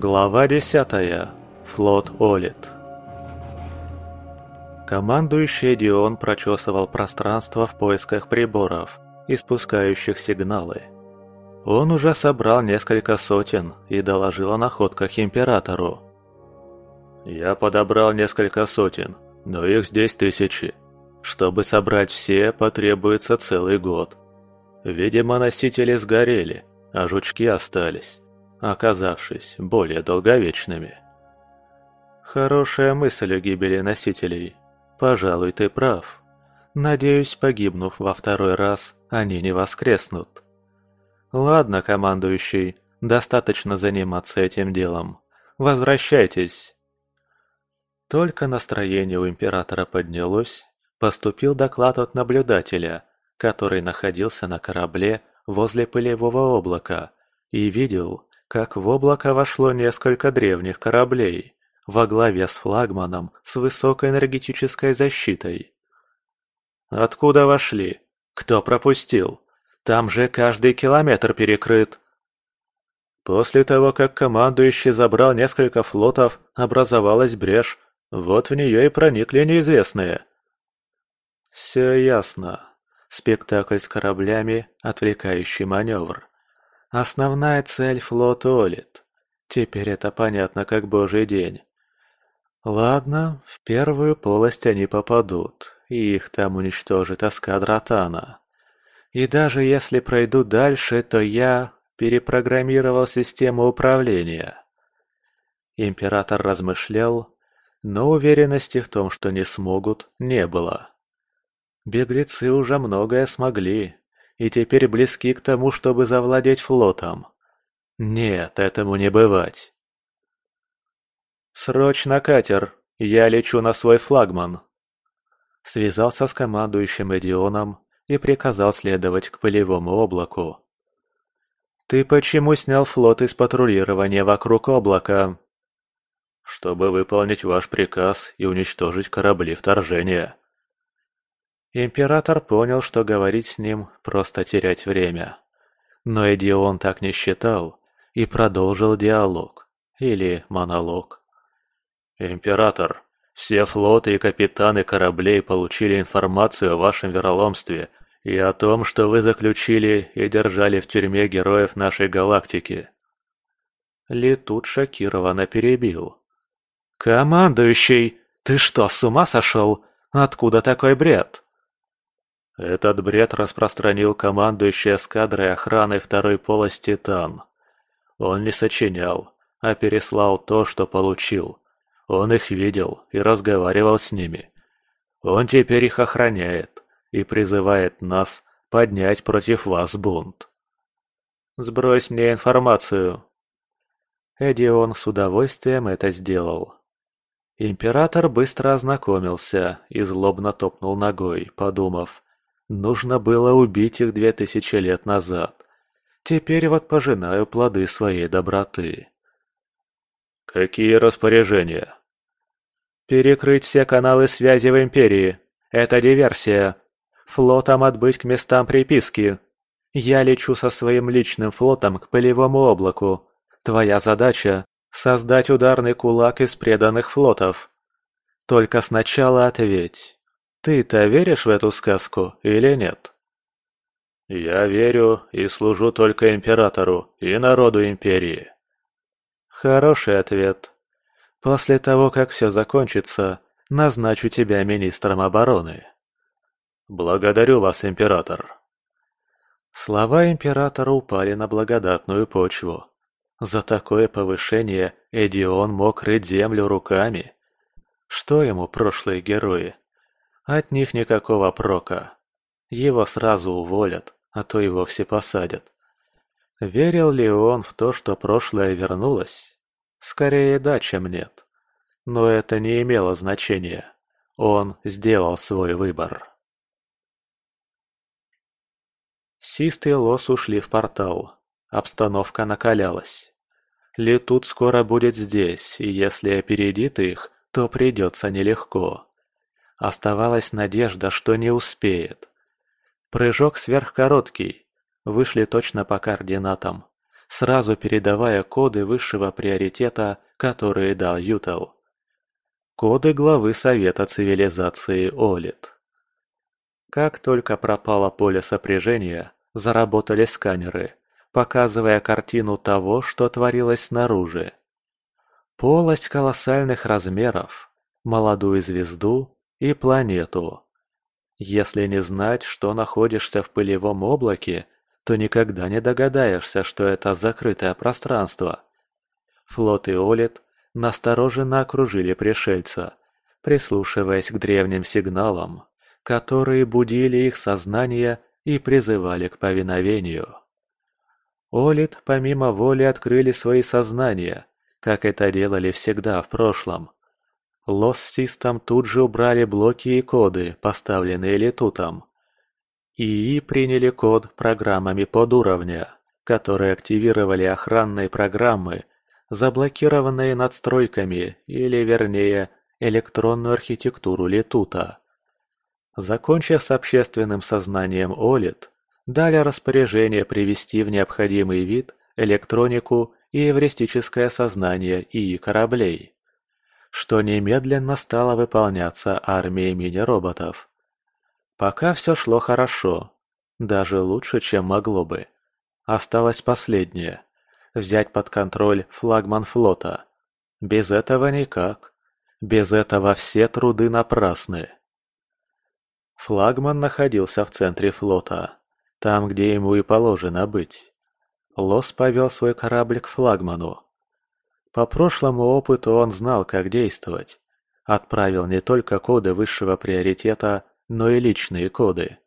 Глава 10. Флот Олит. Командующий Дион прочесывал пространство в поисках приборов, испускающих сигналы. Он уже собрал несколько сотен и доложил о находках Императору. «Я подобрал несколько сотен, но их здесь тысячи. Чтобы собрать все, потребуется целый год. Видимо, носители сгорели, а жучки остались оказавшись более долговечными. Хорошая мысль о гибели носителей. Пожалуй, ты прав. Надеюсь, погибнув во второй раз, они не воскреснут. Ладно, командующий, достаточно заниматься этим делом. Возвращайтесь. Только настроение у императора поднялось, поступил доклад от наблюдателя, который находился на корабле возле пылевого облака и видел, как в облако вошло несколько древних кораблей, во главе с флагманом с высокой энергетической защитой. Откуда вошли? Кто пропустил? Там же каждый километр перекрыт. После того, как командующий забрал несколько флотов, образовалась брешь, вот в нее и проникли неизвестные. Все ясно. Спектакль с кораблями, отвлекающий маневр. Основная цель флота Олит. Теперь это понятно как божий день. Ладно, в первую полость они попадут, и их там уничтожит эскадра Тана. И даже если пройдут дальше, то я перепрограммировал систему управления. Император размышлял, но уверенности в том, что не смогут, не было. Беглецы уже многое смогли, и теперь близки к тому, чтобы завладеть флотом. Нет, этому не бывать. «Срочно катер! Я лечу на свой флагман!» Связался с командующим Эдионом и приказал следовать к пылевому облаку. «Ты почему снял флот из патрулирования вокруг облака?» «Чтобы выполнить ваш приказ и уничтожить корабли вторжения», Император понял, что говорить с ним – просто терять время. Но Эдион так не считал и продолжил диалог, или монолог. «Император, все флоты и капитаны кораблей получили информацию о вашем вероломстве и о том, что вы заключили и держали в тюрьме героев нашей галактики». Ли шокированно перебил. «Командующий, ты что, с ума сошел? Откуда такой бред?» Этот бред распространил командующий эскадрой охраны второй полости Тан. Он не сочинял, а переслал то, что получил. Он их видел и разговаривал с ними. Он теперь их охраняет и призывает нас поднять против вас бунт. Сбрось мне информацию. Эдион с удовольствием это сделал. Император быстро ознакомился и злобно топнул ногой, подумав, Нужно было убить их две тысячи лет назад. Теперь вот пожинаю плоды своей доброты. Какие распоряжения? Перекрыть все каналы связи в Империи. Это диверсия. Флотом отбыть к местам приписки. Я лечу со своим личным флотом к пылевому облаку. Твоя задача — создать ударный кулак из преданных флотов. Только сначала ответь. Ты-то веришь в эту сказку или нет? Я верю и служу только императору и народу империи. Хороший ответ. После того, как все закончится, назначу тебя министром обороны. Благодарю вас, император. Слова императора упали на благодатную почву. За такое повышение Эдион мог рыть землю руками. Что ему прошлые герои? От них никакого прока. Его сразу уволят, а то и вовсе посадят. Верил ли он в то, что прошлое вернулось? Скорее да, чем нет. Но это не имело значения. Он сделал свой выбор. Сист и Лос ушли в портал. Обстановка накалялась. Летут скоро будет здесь, и если опередит их, то придется нелегко. Оставалась надежда, что не успеет. Прыжок сверхкороткий. Вышли точно по координатам. сразу передавая коды высшего приоритета, которые дал Ютел. Коды главы Совета цивилизации Олит. Как только пропало поле сопряжения, заработали сканеры, показывая картину того, что творилось снаружи. Полость колоссальных размеров, молодую звезду и планету. Если не знать, что находишься в пылевом облаке, то никогда не догадаешься, что это закрытое пространство. Флот и Олит настороженно окружили пришельца, прислушиваясь к древним сигналам, которые будили их сознание и призывали к повиновению. Олит помимо воли открыли свои сознания, как это делали всегда в прошлом. Лос Систом тут же убрали блоки и коды, поставленные Летутом. ИИ приняли код программами подуровня, которые активировали охранные программы, заблокированные надстройками или, вернее, электронную архитектуру Летута. Закончив с общественным сознанием Олит, дали распоряжение привести в необходимый вид электронику и эвристическое сознание ИИ кораблей, что немедленно стало выполняться армией мини-роботов. Пока все шло хорошо, даже лучше, чем могло бы. Осталось последнее – взять под контроль флагман флота. Без этого никак. Без этого все труды напрасны. Флагман находился в центре флота, там, где ему и положено быть. Лос повел свой корабль к флагману. По прошлому опыту он знал, как действовать. Отправил не только коды высшего приоритета, но и личные коды.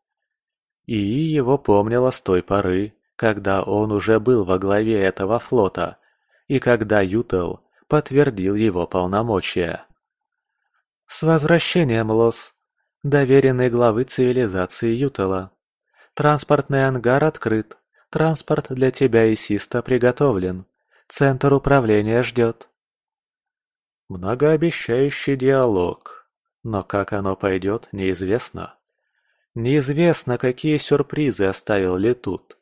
И его помнила с той поры, когда он уже был во главе этого флота, и когда Ютел подтвердил его полномочия. «С возвращением, Лос!» Доверенный главы цивилизации Ютала. Транспортный ангар открыт. Транспорт для тебя и Систа приготовлен. Центр управления ждет. Многообещающий диалог. Но как оно пойдет, неизвестно. Неизвестно, какие сюрпризы оставил Летут.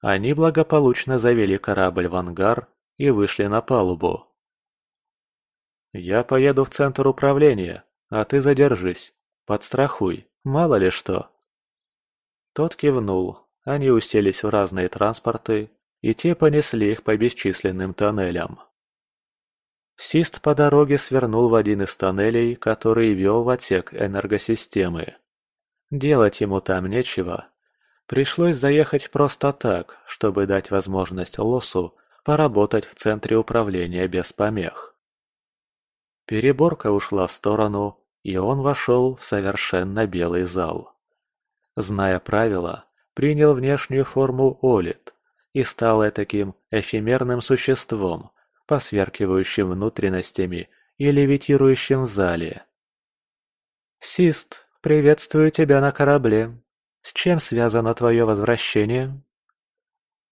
Они благополучно завели корабль в ангар и вышли на палубу. «Я поеду в центр управления, а ты задержись. Подстрахуй, мало ли что. Тот кивнул. Они уселись в разные транспорты, и те понесли их по бесчисленным тоннелям. Сист по дороге свернул в один из тоннелей, который вел в отсек энергосистемы. Делать ему там нечего. Пришлось заехать просто так, чтобы дать возможность Лосу поработать в центре управления без помех. Переборка ушла в сторону, и он вошел в совершенно белый зал. Зная правила, принял внешнюю форму Олит и стал таким эфемерным существом, посверкивающим внутренностями и левитирующим в зале. «Сист, приветствую тебя на корабле. С чем связано твое возвращение?»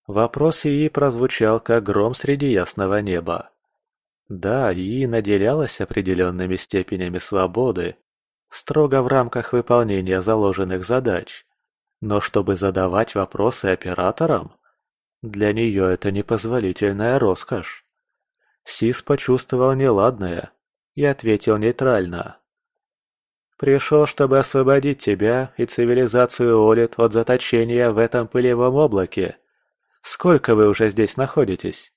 Вопрос ИИ прозвучал, как гром среди ясного неба. Да, и наделялась определенными степенями свободы, строго в рамках выполнения заложенных задач. Но чтобы задавать вопросы операторам, для нее это непозволительная роскошь. Сис почувствовал неладное и ответил нейтрально. «Пришел, чтобы освободить тебя и цивилизацию Олит от заточения в этом пылевом облаке. Сколько вы уже здесь находитесь?»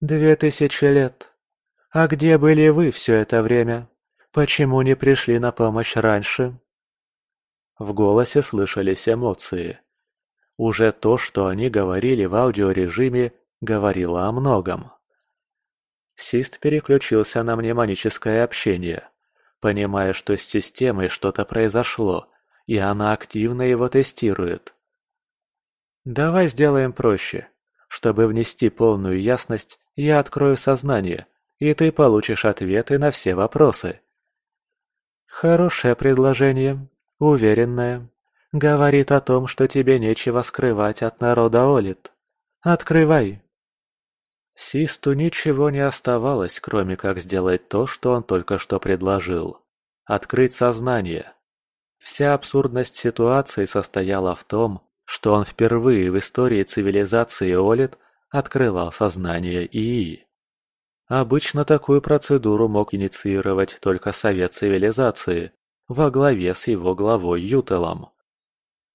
«Две тысячи лет. А где были вы все это время? Почему не пришли на помощь раньше?» В голосе слышались эмоции. Уже то, что они говорили в аудиорежиме, говорило о многом. Сист переключился на мнемоническое общение, понимая, что с системой что-то произошло, и она активно его тестирует. «Давай сделаем проще. Чтобы внести полную ясность, я открою сознание, и ты получишь ответы на все вопросы. Хорошее предложение, уверенное. Говорит о том, что тебе нечего скрывать от народа Олит. Открывай. Систу ничего не оставалось, кроме как сделать то, что он только что предложил. Открыть сознание. Вся абсурдность ситуации состояла в том, что он впервые в истории цивилизации Олит открывал сознание ИИ. Обычно такую процедуру мог инициировать только Совет Цивилизации во главе с его главой Ютелом.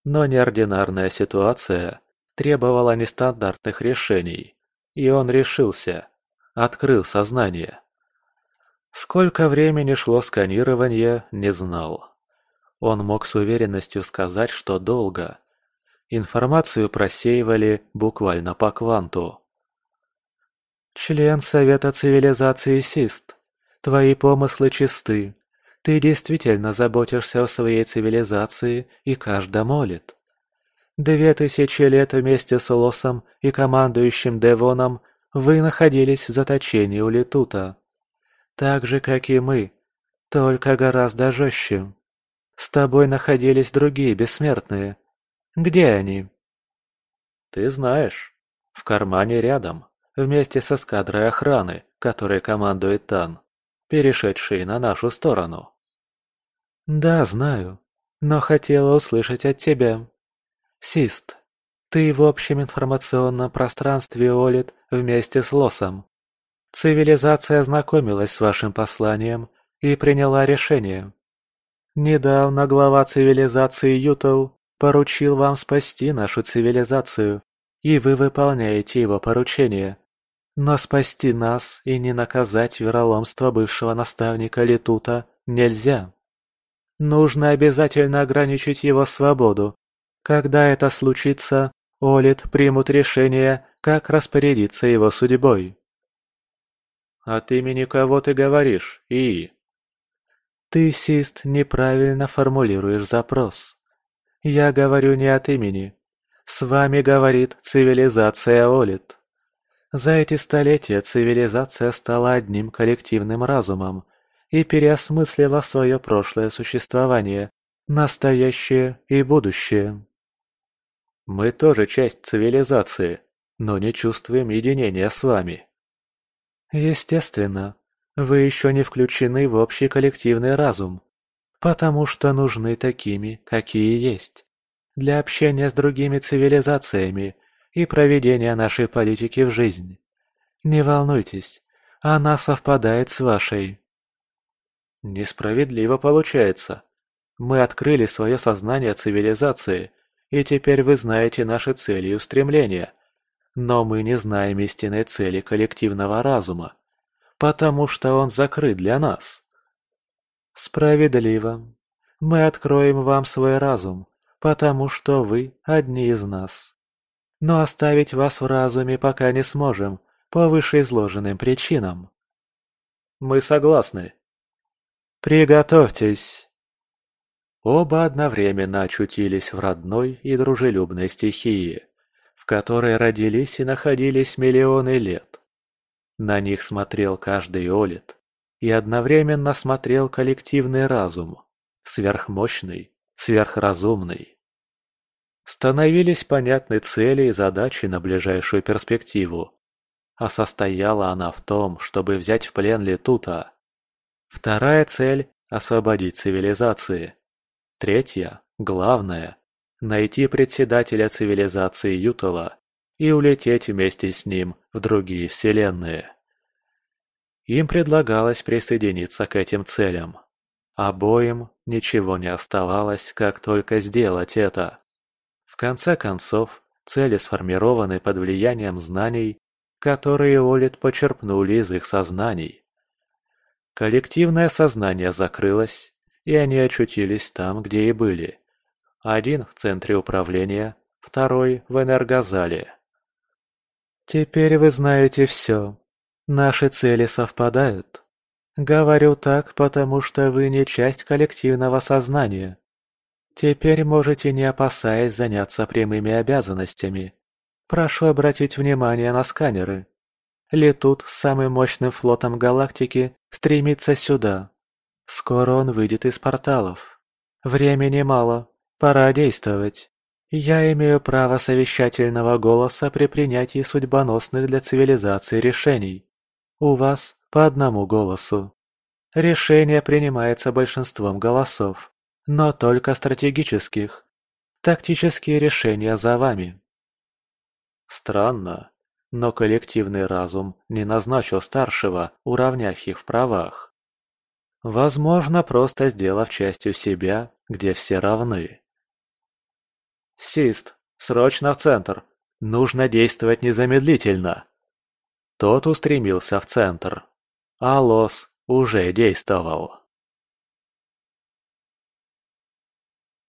Но неординарная ситуация требовала нестандартных решений, и он решился, открыл сознание. Сколько времени шло сканирование, не знал. Он мог с уверенностью сказать, что долго. Информацию просеивали буквально по кванту. «Член Совета Цивилизации Сист, твои помыслы чисты. Ты действительно заботишься о своей цивилизации, и каждый молит. Две тысячи лет вместе с Лосом и командующим Девоном вы находились в заточении у Летута. Так же, как и мы, только гораздо жестче. С тобой находились другие бессмертные. Где они? Ты знаешь, в кармане рядом вместе с эскадрой охраны, которой командует Тан, перешедший на нашу сторону. Да, знаю, но хотела услышать от тебя. Сист, ты в общем информационном пространстве Олит вместе с Лосом. Цивилизация ознакомилась с вашим посланием и приняла решение. Недавно глава цивилизации Ютл поручил вам спасти нашу цивилизацию, и вы выполняете его поручение. Но спасти нас и не наказать вероломство бывшего наставника Летута нельзя. Нужно обязательно ограничить его свободу. Когда это случится, Олит примут решение, как распорядиться его судьбой. «От имени кого ты говоришь, И?» «Ты, Сист, неправильно формулируешь запрос. Я говорю не от имени. С вами говорит цивилизация Олит». За эти столетия цивилизация стала одним коллективным разумом и переосмыслила свое прошлое существование, настоящее и будущее. Мы тоже часть цивилизации, но не чувствуем единения с вами. Естественно, вы еще не включены в общий коллективный разум, потому что нужны такими, какие есть, для общения с другими цивилизациями и проведения нашей политики в жизнь. Не волнуйтесь, она совпадает с вашей. Несправедливо получается. Мы открыли свое сознание цивилизации, и теперь вы знаете наши цели и устремления. Но мы не знаем истинной цели коллективного разума, потому что он закрыт для нас. Справедливо. Мы откроем вам свой разум, потому что вы одни из нас но оставить вас в разуме пока не сможем, по вышеизложенным причинам. Мы согласны. Приготовьтесь. Оба одновременно очутились в родной и дружелюбной стихии, в которой родились и находились миллионы лет. На них смотрел каждый Олит, и одновременно смотрел коллективный разум, сверхмощный, сверхразумный. Становились понятны цели и задачи на ближайшую перспективу. А состояла она в том, чтобы взять в плен Летута. Вторая цель – освободить цивилизации. Третья, главная – найти председателя цивилизации Ютала и улететь вместе с ним в другие вселенные. Им предлагалось присоединиться к этим целям. Обоим ничего не оставалось, как только сделать это. В конце концов, цели сформированы под влиянием знаний, которые Олит почерпнули из их сознаний. Коллективное сознание закрылось, и они очутились там, где и были. Один в центре управления, второй в энергозале. «Теперь вы знаете все. Наши цели совпадают. Говорю так, потому что вы не часть коллективного сознания. Теперь можете, не опасаясь, заняться прямыми обязанностями. Прошу обратить внимание на сканеры. Летут с самым мощным флотом галактики стремится сюда. Скоро он выйдет из порталов. Времени мало, пора действовать. Я имею право совещательного голоса при принятии судьбоносных для цивилизации решений. У вас по одному голосу. Решение принимается большинством голосов но только стратегических. Тактические решения за вами. Странно, но коллективный разум не назначил старшего, уравняв их в правах. Возможно, просто сделав частью себя, где все равны. «Сист, срочно в центр! Нужно действовать незамедлительно!» Тот устремился в центр. А Лос уже действовал.